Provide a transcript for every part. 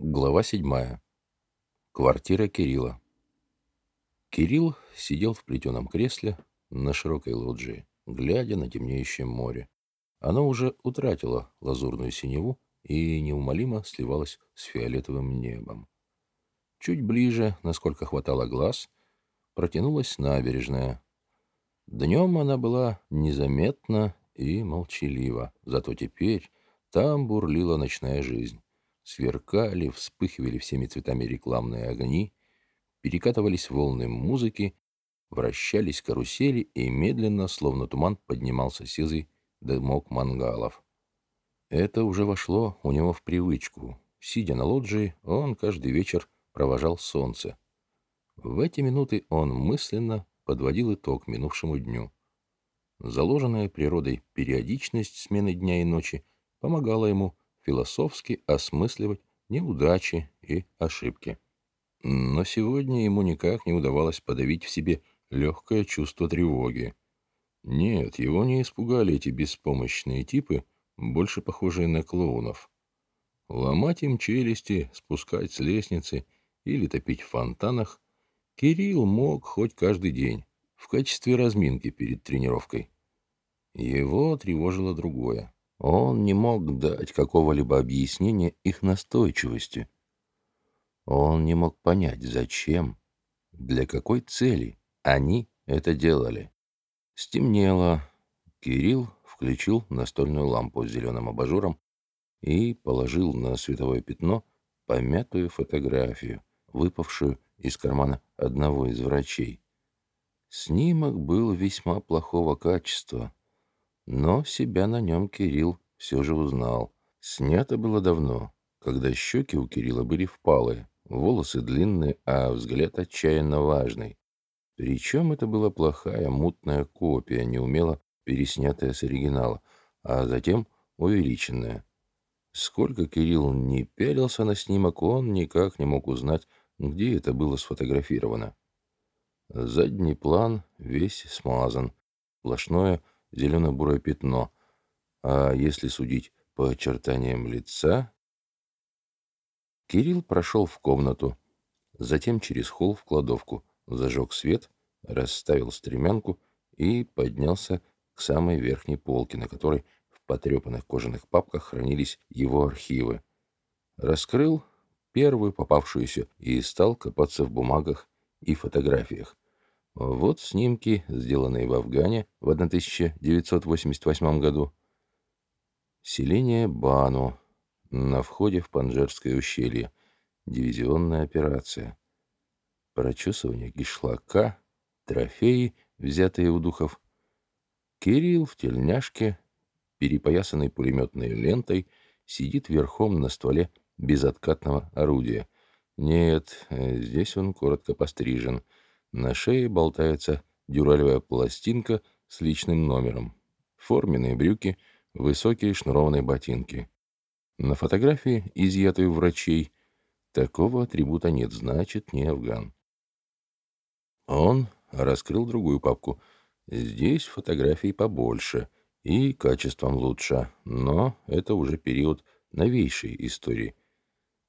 Глава седьмая. Квартира Кирилла. Кирилл сидел в плетеном кресле на широкой лоджии, глядя на темнеющее море. Оно уже утратило лазурную синеву и неумолимо сливалось с фиолетовым небом. Чуть ближе, насколько хватало глаз, протянулась набережная. Днем она была незаметна и молчалива, зато теперь там бурлила ночная жизнь. Сверкали, вспыхивали всеми цветами рекламные огни, перекатывались волны музыки, вращались карусели, и медленно, словно туман, поднимался сизый дымок мангалов. Это уже вошло у него в привычку. Сидя на лоджии, он каждый вечер провожал солнце. В эти минуты он мысленно подводил итог минувшему дню. Заложенная природой периодичность смены дня и ночи помогала ему философски осмысливать неудачи и ошибки. Но сегодня ему никак не удавалось подавить в себе легкое чувство тревоги. Нет, его не испугали эти беспомощные типы, больше похожие на клоунов. Ломать им челюсти, спускать с лестницы или топить в фонтанах Кирилл мог хоть каждый день, в качестве разминки перед тренировкой. Его тревожило другое. Он не мог дать какого-либо объяснения их настойчивости. Он не мог понять, зачем, для какой цели они это делали. Стемнело. Кирилл включил настольную лампу с зеленым абажуром и положил на световое пятно помятую фотографию, выпавшую из кармана одного из врачей. Снимок был весьма плохого качества, но себя на нем Кирилл все же узнал. Снято было давно, когда щеки у Кирилла были впалые, волосы длинные, а взгляд отчаянно важный. Причем это была плохая, мутная копия, неумело переснятая с оригинала, а затем увеличенная. Сколько Кирилл не пялился на снимок, он никак не мог узнать, где это было сфотографировано. Задний план весь смазан, сплошное зелено-бурое пятно. А если судить по очертаниям лица... Кирилл прошел в комнату, затем через холл в кладовку, зажег свет, расставил стремянку и поднялся к самой верхней полке, на которой в потрепанных кожаных папках хранились его архивы. Раскрыл первую попавшуюся и стал копаться в бумагах и фотографиях. Вот снимки, сделанные в Афгане в 1988 году. Селение Бану на входе в Панжерское ущелье. Дивизионная операция. Прочесывание кишлака, трофеи, взятые у духов. Кирилл в тельняшке, перепоясанный пулеметной лентой, сидит верхом на стволе безоткатного орудия. Нет, здесь он коротко пострижен — на шее болтается дюралевая пластинка с личным номером. Форменные брюки, высокие шнурованные ботинки. На фотографии, изъятой у врачей, такого атрибута нет, значит, не афган. Он раскрыл другую папку. Здесь фотографий побольше и качеством лучше, но это уже период новейшей истории.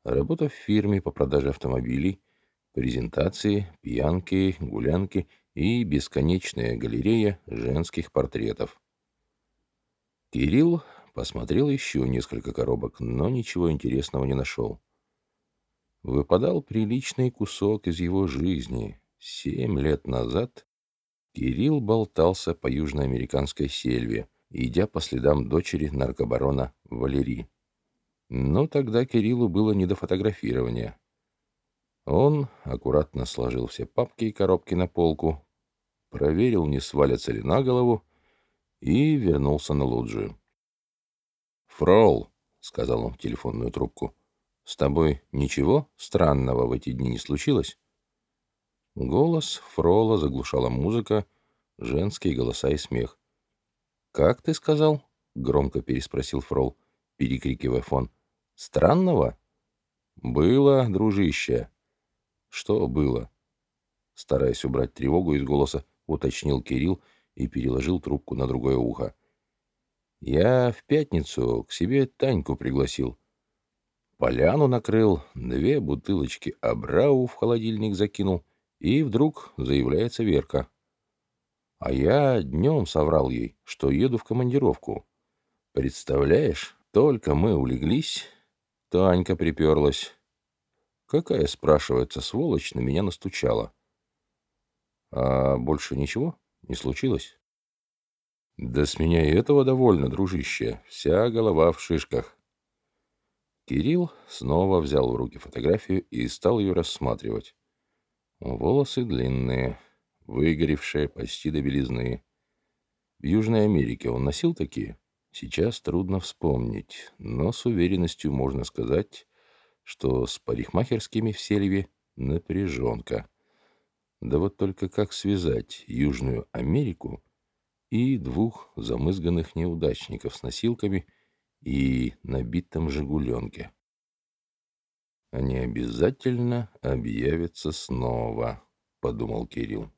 Работа в фирме по продаже автомобилей — презентации, пьянки, гулянки и бесконечная галерея женских портретов. Кирилл посмотрел еще несколько коробок, но ничего интересного не нашел. Выпадал приличный кусок из его жизни. Семь лет назад Кирилл болтался по южноамериканской сельве, идя по следам дочери наркобарона Валерии. Но тогда Кириллу было не до фотографирования. Он аккуратно сложил все папки и коробки на полку, проверил, не свалятся ли на голову, и вернулся на лоджию. «Фрол», — сказал он в телефонную трубку, — «с тобой ничего странного в эти дни не случилось?» Голос Фрола заглушала музыка, женские голоса и смех. «Как ты сказал?» — громко переспросил Фрол, перекрикивая фон. «Странного?» «Было, дружище», «Что было?» Стараясь убрать тревогу из голоса, уточнил Кирилл и переложил трубку на другое ухо. «Я в пятницу к себе Таньку пригласил. поляну накрыл, две бутылочки Абрау в холодильник закинул, и вдруг заявляется Верка. А я днем соврал ей, что еду в командировку. Представляешь, только мы улеглись, Танька приперлась. Какая, спрашивается, сволочь на меня настучала. А больше ничего не случилось? Да с меня и этого довольно, дружище. Вся голова в шишках. Кирилл снова взял в руки фотографию и стал ее рассматривать. Волосы длинные, выгоревшие почти до белизны. В Южной Америке он носил такие? Сейчас трудно вспомнить, но с уверенностью можно сказать, что с парикмахерскими в Сельве напряженка. Да вот только как связать Южную Америку и двух замызганных неудачников с носилками и набитым «Жигуленке». Они обязательно объявятся снова, подумал Кирилл.